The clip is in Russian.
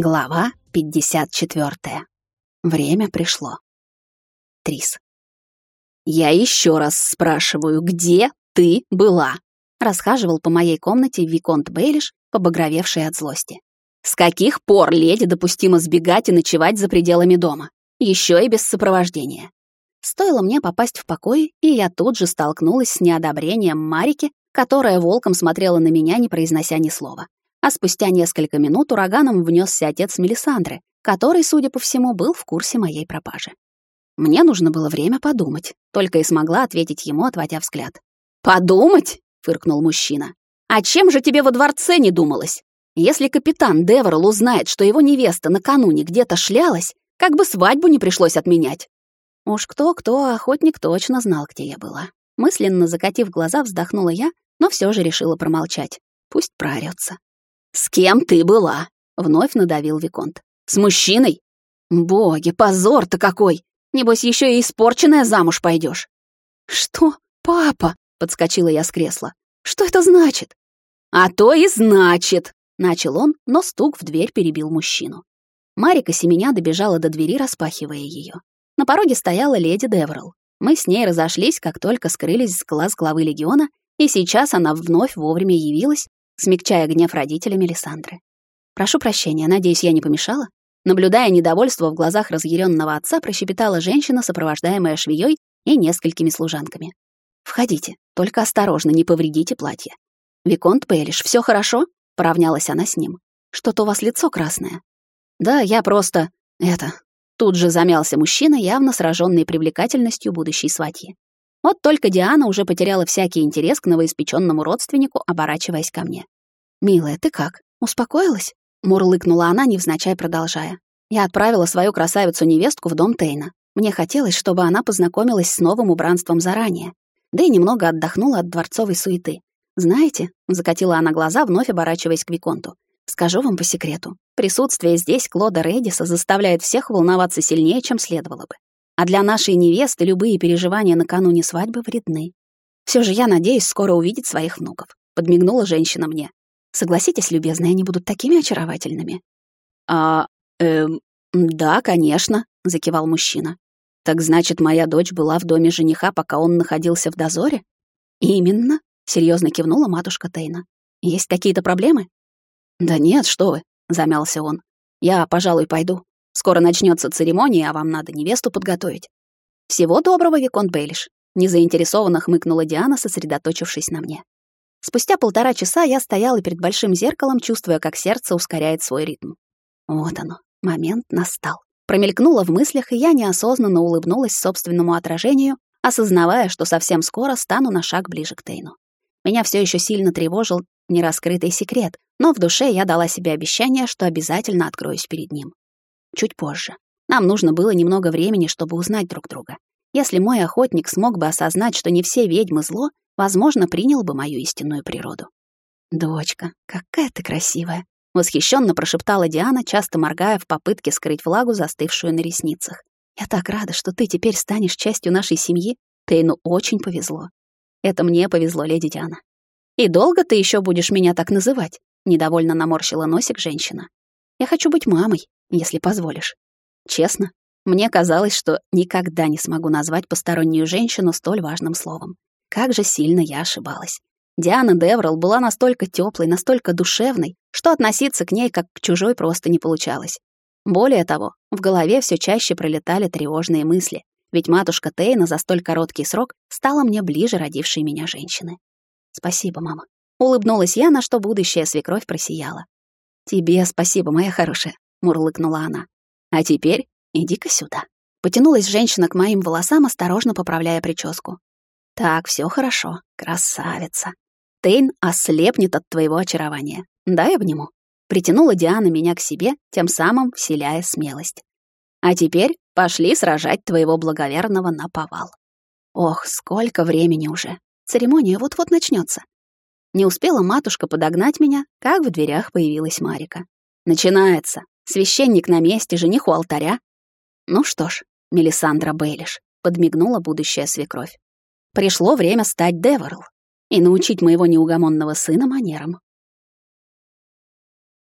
Глава 54. Время пришло. Трис. «Я еще раз спрашиваю, где ты была?» Расхаживал по моей комнате Виконт Бейлиш, побагровевший от злости. «С каких пор леди допустимо сбегать и ночевать за пределами дома? Еще и без сопровождения». Стоило мне попасть в покой, и я тут же столкнулась с неодобрением Марики, которая волком смотрела на меня, не произнося ни слова. А спустя несколько минут ураганом внесся отец Мелисандры, который, судя по всему, был в курсе моей пропажи. Мне нужно было время подумать, только и смогла ответить ему, отводя взгляд. «Подумать?» — фыркнул мужчина. «А чем же тебе во дворце не думалось? Если капитан Деверл узнает, что его невеста накануне где-то шлялась, как бы свадьбу не пришлось отменять». Уж кто-кто, а охотник точно знал, где я была. Мысленно закатив глаза, вздохнула я, но все же решила промолчать. Пусть проорётся. «С кем ты была?» — вновь надавил Виконт. «С мужчиной? Боги, позор-то какой! Небось, еще и испорченная замуж пойдешь. «Что? Папа?» — подскочила я с кресла. «Что это значит?» «А то и значит!» — начал он, но стук в дверь перебил мужчину. Марика Семеня добежала до двери, распахивая ее. На пороге стояла леди Деврел. Мы с ней разошлись, как только скрылись с глаз главы легиона, и сейчас она вновь вовремя явилась, смягчая гнев родителей Мелисандры. «Прошу прощения, надеюсь, я не помешала?» Наблюдая недовольство в глазах разъяренного отца, прощебетала женщина, сопровождаемая швеей и несколькими служанками. «Входите, только осторожно, не повредите платье». «Виконт Пелиш, все хорошо?» — поравнялась она с ним. «Что-то у вас лицо красное». «Да, я просто... это...» Тут же замялся мужчина, явно сраженный привлекательностью будущей сватьи. Вот только Диана уже потеряла всякий интерес к новоиспеченному родственнику, оборачиваясь ко мне. «Милая, ты как? Успокоилась?» — мурлыкнула она, невзначай продолжая. «Я отправила свою красавицу-невестку в дом Тейна. Мне хотелось, чтобы она познакомилась с новым убранством заранее, да и немного отдохнула от дворцовой суеты. Знаете, закатила она глаза, вновь оборачиваясь к Виконту. Скажу вам по секрету. Присутствие здесь Клода Редиса заставляет всех волноваться сильнее, чем следовало бы. А для нашей невесты любые переживания накануне свадьбы вредны. Все же я надеюсь скоро увидеть своих внуков. Подмигнула женщина мне. Согласитесь, любезные, они будут такими очаровательными. А, эм, да, конечно, закивал мужчина. Так значит, моя дочь была в доме жениха, пока он находился в дозоре? Именно, серьезно кивнула матушка Тейна. Есть какие-то проблемы? Да нет, что вы, замялся он. Я, пожалуй, пойду. Скоро начнется церемония, а вам надо невесту подготовить. Всего доброго, Виконт Бейлиш. Незаинтересованно хмыкнула Диана, сосредоточившись на мне. Спустя полтора часа я стояла перед большим зеркалом, чувствуя, как сердце ускоряет свой ритм. Вот оно, момент настал. Промелькнуло в мыслях, и я неосознанно улыбнулась собственному отражению, осознавая, что совсем скоро стану на шаг ближе к Тейну. Меня все еще сильно тревожил нераскрытый секрет, но в душе я дала себе обещание, что обязательно откроюсь перед ним чуть позже. Нам нужно было немного времени, чтобы узнать друг друга. Если мой охотник смог бы осознать, что не все ведьмы зло, возможно, принял бы мою истинную природу. «Дочка, какая ты красивая!» — восхищенно прошептала Диана, часто моргая в попытке скрыть влагу, застывшую на ресницах. «Я так рада, что ты теперь станешь частью нашей семьи. Тейну очень повезло». «Это мне повезло, леди Диана». «И долго ты еще будешь меня так называть?» — недовольно наморщила носик женщина. «Я хочу быть мамой, если позволишь. Честно, мне казалось, что никогда не смогу назвать постороннюю женщину столь важным словом. Как же сильно я ошибалась. Диана Деврал была настолько теплой, настолько душевной, что относиться к ней как к чужой просто не получалось. Более того, в голове все чаще пролетали тревожные мысли, ведь матушка Тейна за столь короткий срок стала мне ближе родившей меня женщины. «Спасибо, мама». Улыбнулась я, на что будущая свекровь просияла. «Тебе спасибо, моя хорошая. — мурлыкнула она. «А теперь иди-ка сюда». Потянулась женщина к моим волосам, осторожно поправляя прическу. «Так, все хорошо, красавица. Тейн ослепнет от твоего очарования. Дай обниму». Притянула Диана меня к себе, тем самым вселяя смелость. «А теперь пошли сражать твоего благоверного на повал». Ох, сколько времени уже. Церемония вот-вот начнется. Не успела матушка подогнать меня, как в дверях появилась Марика. «Начинается», Священник на месте, жених у алтаря. Ну что ж, Мелисандра Бейлиш, подмигнула будущая свекровь. Пришло время стать Деверл и научить моего неугомонного сына манерам.